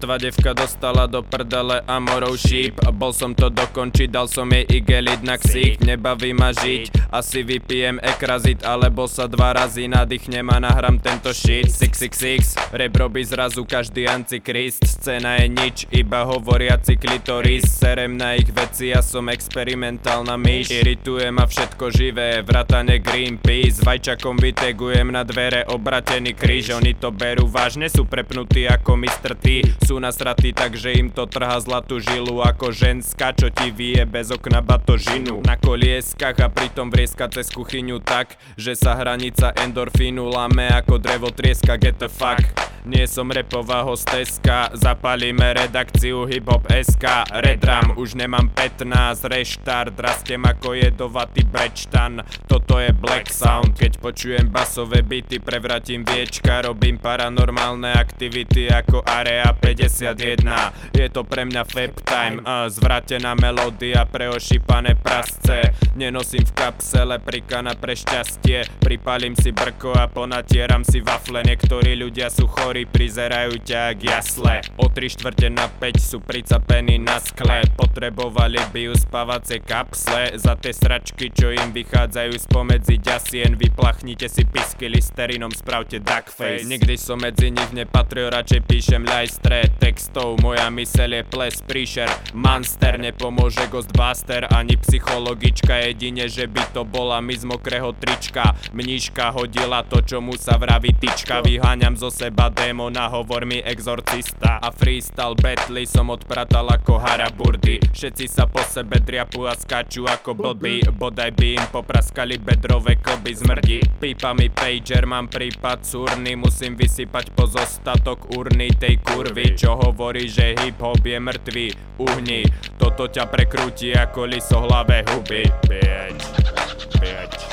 Mŕtva devka dostala do prdele a morov šíp. Bol som to dokončiť, dal som jej igelit na ksík Nebaví ma žiť, asi vypijem ekrazit Alebo sa dva razy nadýchnem a nahrám tento shit. Six six six, rap robí zrazu každý antikrist. Scéna je nič, iba hovoriaci klitoris. Serem na ich veci, ja som experimentálna myš. Irituje ma všetko živé, vratane Greenpeace. Vajčakom vytegujem na dvere obratený kríž. Oni to berú vážne, sú prepnutí ako Mr. T Sú nasratí takže im to trhá zlatú žilu Ako ženská, čo ti vie bez okna batožinu. Na kolieskach a pritom vrieska cez kuchyňu tak Že sa hranica endorfínu lame ako drevo trieska get the fuck nie som repová hosteska Zapalíme redakciu hiphop SK Redram, už nemám 15 Reštart, rastiem ako jedovatý brečtan. Toto je Black Sound Keď počujem basové byty, prevratím viečka Robím paranormálne aktivity ako Area 51 Je to pre mňa fab time Zvratená melódia pre ošípané prasce Nenosím v kapsele prikana pre šťastie Pripalím si brko a ponatieram si wafle. Niektorí ľudia sú chorí prizerajú ťa ak jasle. O 3 štvrte na 5 sú pricapení na skle. Potrebovali by ju spávacie kapsle. Za tie sračky, čo im vychádzajú spomedzi ďasien Vyplachnite si pisky listerinom, spravte duckface. Nikdy som medzi nich nepatril, radšej píšem ľajstre Textov, moja mysel je ples, príšer Monster, nepomôže Ghostbuster Ani psychologička, jedine, že by to bola my z mokrého trička. Mníška hodila to, čo mu sa vraví tyčka. Vyháňam zo seba démona, hovor mi exorcista. A freestyle battle som odpratal ako haraburdy Všetci sa po sebe driapu a skáču ako blbí. Bodaj by im popraskali bedrové klby zmrdí Pípa mi pager, mám prípad surny. Musím vysypať pozostatok urny tej kurvy. Čo hovorí, že hip hop je mŕtvý? Uhni, toto ťa prekrúti ako liso hlave huby. Bitch, bitch